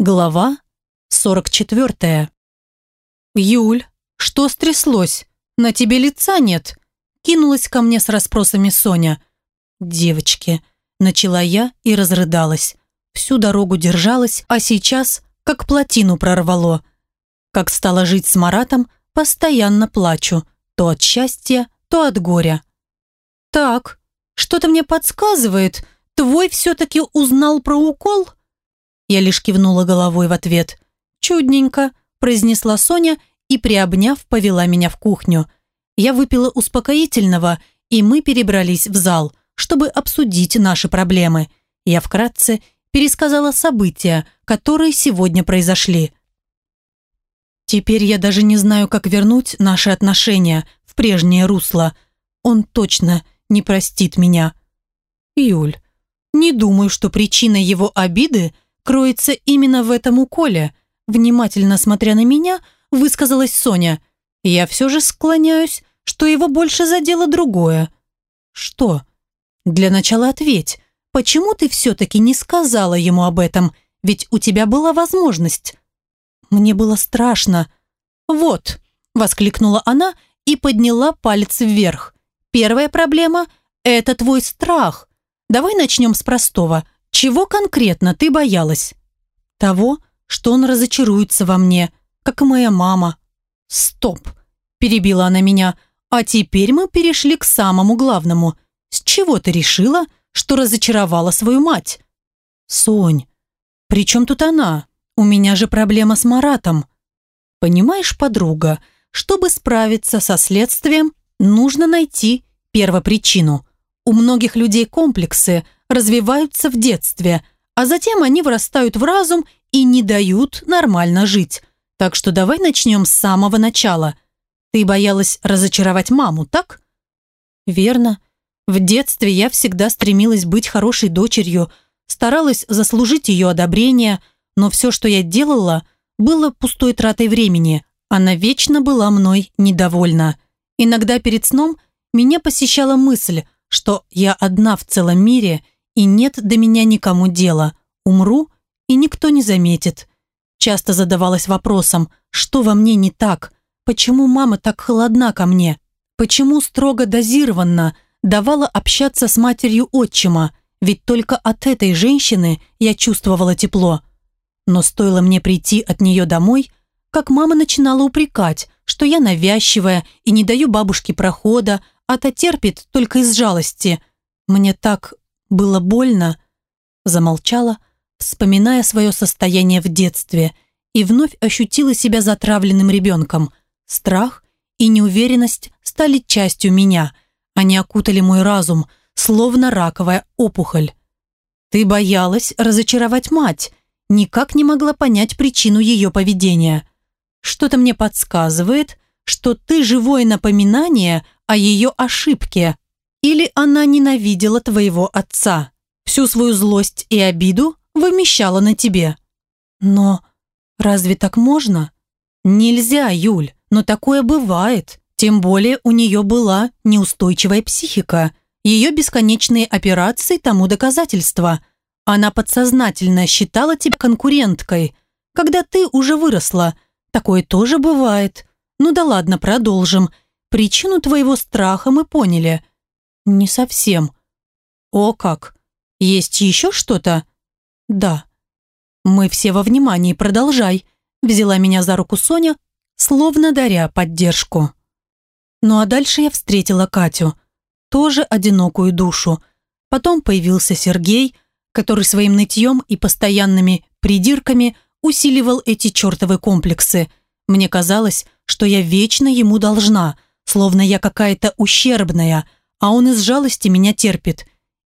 Глава 44. «Юль, что стряслось? На тебе лица нет?» Кинулась ко мне с расспросами Соня. «Девочки», — начала я и разрыдалась. Всю дорогу держалась, а сейчас как плотину прорвало. Как стала жить с Маратом, постоянно плачу. То от счастья, то от горя. «Так, что-то мне подсказывает, твой все-таки узнал про укол?» Я лишь кивнула головой в ответ. «Чудненько», – произнесла Соня и, приобняв, повела меня в кухню. Я выпила успокоительного, и мы перебрались в зал, чтобы обсудить наши проблемы. Я вкратце пересказала события, которые сегодня произошли. Теперь я даже не знаю, как вернуть наши отношения в прежнее русло. Он точно не простит меня. Юль, не думаю, что причиной его обиды – кроется именно в этом уколе. Внимательно смотря на меня, высказалась Соня. Я все же склоняюсь, что его больше задело другое. Что? Для начала ответь, почему ты все-таки не сказала ему об этом? Ведь у тебя была возможность. Мне было страшно. Вот, воскликнула она и подняла палец вверх. Первая проблема – это твой страх. Давай начнем с простого – чего конкретно ты боялась? Того, что он разочаруется во мне, как и моя мама. Стоп, перебила она меня. А теперь мы перешли к самому главному. С чего ты решила, что разочаровала свою мать? Сонь, при чем тут она? У меня же проблема с Маратом. Понимаешь, подруга, чтобы справиться со следствием, нужно найти первопричину. У многих людей комплексы – развиваются в детстве, а затем они вырастают в разум и не дают нормально жить. Так что давай начнем с самого начала. Ты боялась разочаровать маму, так? Верно. В детстве я всегда стремилась быть хорошей дочерью, старалась заслужить ее одобрение, но все, что я делала, было пустой тратой времени. Она вечно была мной недовольна. Иногда перед сном меня посещала мысль, что я одна в целом мире – и нет до меня никому дела. Умру, и никто не заметит. Часто задавалась вопросом, что во мне не так, почему мама так холодна ко мне, почему строго дозированно давала общаться с матерью отчима, ведь только от этой женщины я чувствовала тепло. Но стоило мне прийти от нее домой, как мама начинала упрекать, что я навязчивая и не даю бабушке прохода, а та терпит только из жалости. Мне так было больно. Замолчала, вспоминая свое состояние в детстве, и вновь ощутила себя затравленным ребенком. Страх и неуверенность стали частью меня. Они окутали мой разум, словно раковая опухоль. Ты боялась разочаровать мать, никак не могла понять причину ее поведения. Что-то мне подсказывает, что ты живое напоминание о ее ошибке, или она ненавидела твоего отца, всю свою злость и обиду вымещала на тебе. Но разве так можно? Нельзя, Юль, но такое бывает. Тем более у нее была неустойчивая психика. Ее бесконечные операции тому доказательство. Она подсознательно считала тебя конкуренткой. Когда ты уже выросла, такое тоже бывает. Ну да ладно, продолжим. Причину твоего страха мы поняли. «Не совсем». «О как! Есть еще что-то?» «Да». «Мы все во внимании, продолжай», взяла меня за руку Соня, словно даря поддержку. Ну а дальше я встретила Катю, тоже одинокую душу. Потом появился Сергей, который своим нытьем и постоянными придирками усиливал эти чертовы комплексы. Мне казалось, что я вечно ему должна, словно я какая-то ущербная – а он из жалости меня терпит.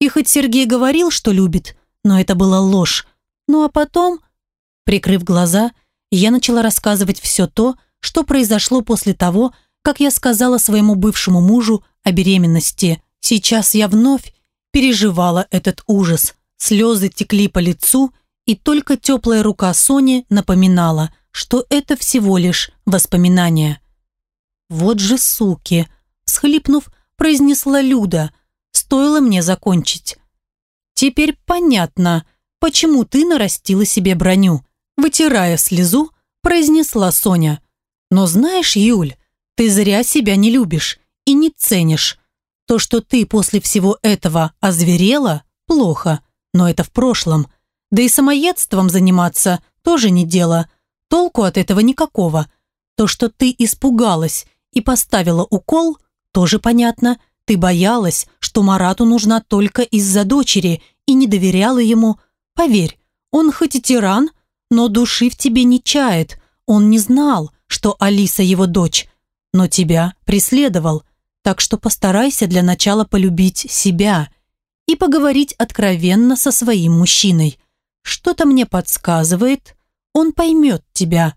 И хоть Сергей говорил, что любит, но это была ложь. Ну а потом, прикрыв глаза, я начала рассказывать все то, что произошло после того, как я сказала своему бывшему мужу о беременности. Сейчас я вновь переживала этот ужас. Слезы текли по лицу, и только теплая рука Сони напоминала, что это всего лишь воспоминания. «Вот же суки!» Схлипнув, произнесла Люда. Стоило мне закончить. «Теперь понятно, почему ты нарастила себе броню», вытирая слезу, произнесла Соня. «Но знаешь, Юль, ты зря себя не любишь и не ценишь. То, что ты после всего этого озверела, плохо, но это в прошлом. Да и самоедством заниматься тоже не дело. Толку от этого никакого. То, что ты испугалась и поставила укол, тоже понятно. Ты боялась, что Марату нужна только из-за дочери и не доверяла ему. Поверь, он хоть и тиран, но души в тебе не чает. Он не знал, что Алиса его дочь, но тебя преследовал. Так что постарайся для начала полюбить себя и поговорить откровенно со своим мужчиной. Что-то мне подсказывает, он поймет тебя.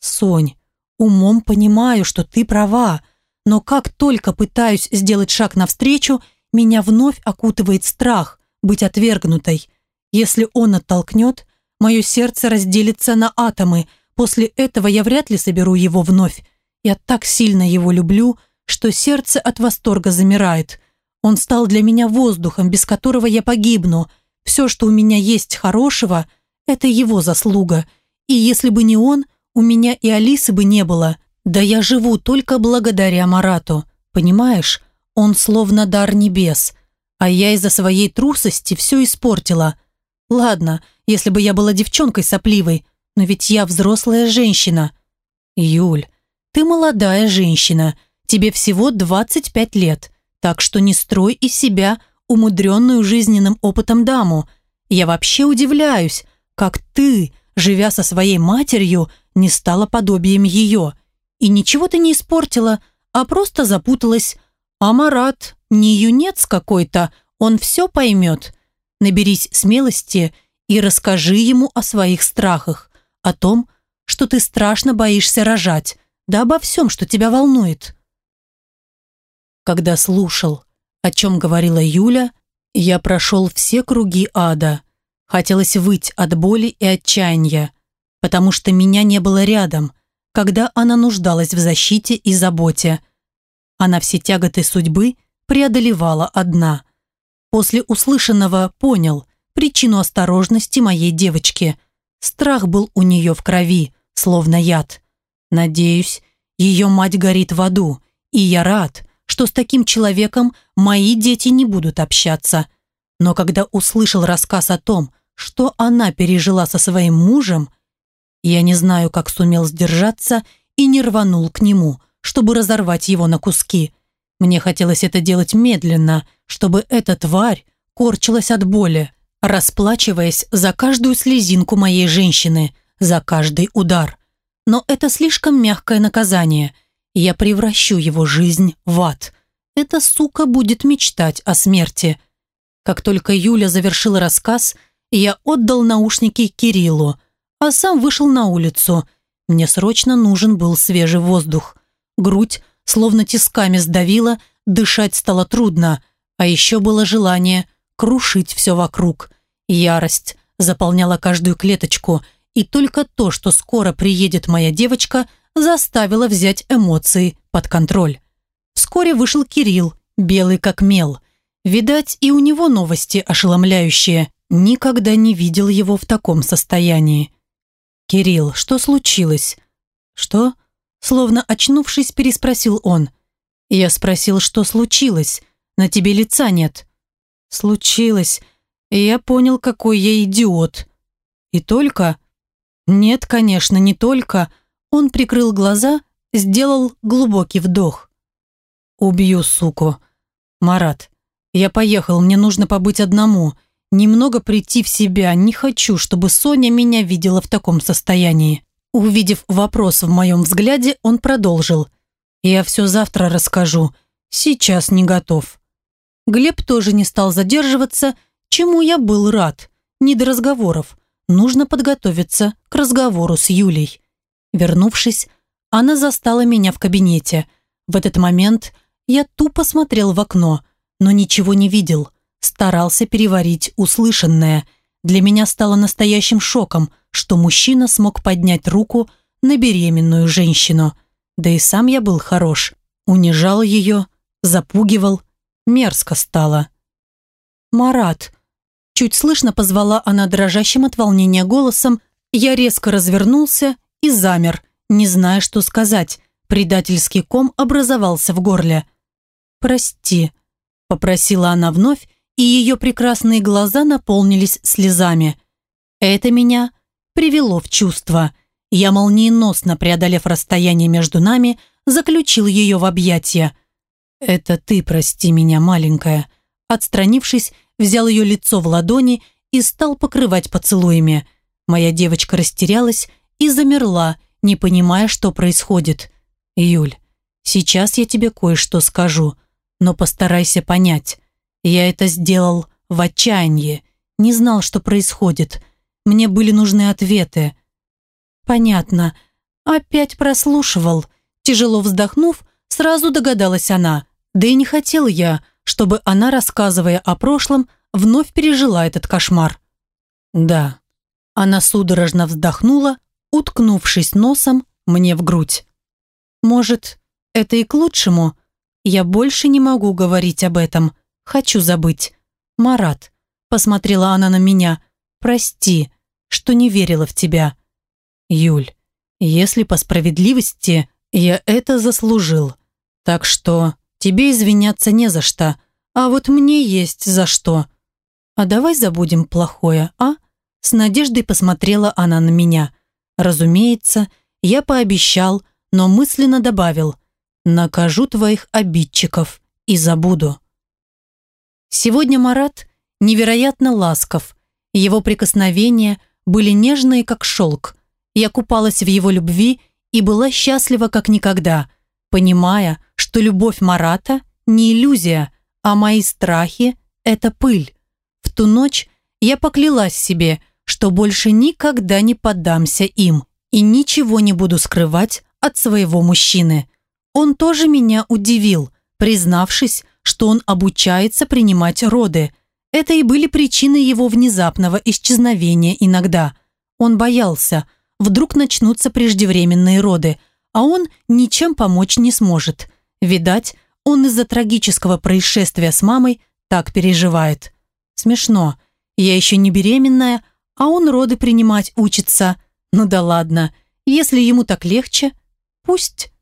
Сонь, умом понимаю, что ты права, но как только пытаюсь сделать шаг навстречу, меня вновь окутывает страх быть отвергнутой. Если он оттолкнет, мое сердце разделится на атомы. После этого я вряд ли соберу его вновь. Я так сильно его люблю, что сердце от восторга замирает. Он стал для меня воздухом, без которого я погибну. Все, что у меня есть хорошего, это его заслуга. И если бы не он, у меня и Алисы бы не было. Да я живу только благодаря Марату. Понимаешь, он словно дар небес. А я из-за своей трусости все испортила. Ладно, если бы я была девчонкой сопливой, но ведь я взрослая женщина. Юль, ты молодая женщина, тебе всего 25 лет, так что не строй из себя умудренную жизненным опытом даму. Я вообще удивляюсь, как ты, живя со своей матерью, не стала подобием ее. И ничего ты не испортила, а просто запуталась. А Марат не юнец какой-то, он все поймет. Наберись смелости и расскажи ему о своих страхах, о том, что ты страшно боишься рожать, да обо всем, что тебя волнует. Когда слушал, о чем говорила Юля, я прошел все круги ада. Хотелось выть от боли и отчаяния, потому что меня не было рядом, когда она нуждалась в защите и заботе. Она все тяготы судьбы преодолевала одна. После услышанного понял причину осторожности моей девочки. Страх был у нее в крови, словно яд. Надеюсь, ее мать горит в аду, и я рад, что с таким человеком мои дети не будут общаться. Но когда услышал рассказ о том, что она пережила со своим мужем, я не знаю, как сумел сдержаться и не рванул к нему, чтобы разорвать его на куски. Мне хотелось это делать медленно, чтобы эта тварь корчилась от боли, расплачиваясь за каждую слезинку моей женщины, за каждый удар но это слишком мягкое наказание. Я превращу его жизнь в ад. Эта сука будет мечтать о смерти. Как только Юля завершила рассказ, я отдал наушники Кириллу, а сам вышел на улицу. Мне срочно нужен был свежий воздух. Грудь словно тисками сдавила, дышать стало трудно, а еще было желание крушить все вокруг. Ярость заполняла каждую клеточку – и только то, что скоро приедет моя девочка, заставило взять эмоции под контроль. Вскоре вышел Кирилл, белый как мел. Видать, и у него новости ошеломляющие. Никогда не видел его в таком состоянии. «Кирилл, что случилось?» «Что?» Словно очнувшись, переспросил он. Я спросил, что случилось. На тебе лица нет. Случилось. И я понял, какой я идиот. И только... Нет, конечно, не только. Он прикрыл глаза, сделал глубокий вдох. Убью, суку. Марат, я поехал, мне нужно побыть одному. Немного прийти в себя, не хочу, чтобы Соня меня видела в таком состоянии. Увидев вопрос в моем взгляде, он продолжил. «Я все завтра расскажу. Сейчас не готов». Глеб тоже не стал задерживаться, чему я был рад. Не до разговоров. Нужно подготовиться к разговору с Юлей. Вернувшись, она застала меня в кабинете. В этот момент я тупо смотрел в окно, но ничего не видел. Старался переварить услышанное. Для меня стало настоящим шоком, что мужчина смог поднять руку на беременную женщину. Да и сам я был хорош. Унижал ее, запугивал. Мерзко стало. «Марат», Чуть слышно позвала она дрожащим от волнения голосом, Я резко развернулся и замер, не зная, что сказать. Предательский ком образовался в горле. «Прости», – попросила она вновь, и ее прекрасные глаза наполнились слезами. Это меня привело в чувство. Я, молниеносно преодолев расстояние между нами, заключил ее в объятия. «Это ты прости меня, маленькая». Отстранившись, взял ее лицо в ладони и стал покрывать поцелуями. Моя девочка растерялась и замерла, не понимая, что происходит. «Юль, сейчас я тебе кое-что скажу, но постарайся понять. Я это сделал в отчаянии, не знал, что происходит. Мне были нужны ответы». «Понятно. Опять прослушивал». Тяжело вздохнув, сразу догадалась она. Да и не хотел я, чтобы она, рассказывая о прошлом, вновь пережила этот кошмар. «Да». Она судорожно вздохнула, уткнувшись носом мне в грудь. «Может, это и к лучшему? Я больше не могу говорить об этом. Хочу забыть. Марат», — посмотрела она на меня, — «прости, что не верила в тебя». «Юль, если по справедливости, я это заслужил. Так что тебе извиняться не за что, а вот мне есть за что. А давай забудем плохое, а?» С надеждой посмотрела она на меня. Разумеется, я пообещал, но мысленно добавил «накажу твоих обидчиков и забуду». Сегодня Марат невероятно ласков. Его прикосновения были нежные, как шелк. Я купалась в его любви и была счастлива, как никогда, понимая, что любовь Марата не иллюзия, а мои страхи – это пыль. В ту ночь я поклялась себе, что больше никогда не поддамся им и ничего не буду скрывать от своего мужчины. Он тоже меня удивил, признавшись, что он обучается принимать роды. Это и были причины его внезапного исчезновения иногда. Он боялся, вдруг начнутся преждевременные роды, а он ничем помочь не сможет. Видать, он из-за трагического происшествия с мамой так переживает. Смешно. Я еще не беременная, а он роды принимать учится. Ну да ладно, если ему так легче, пусть.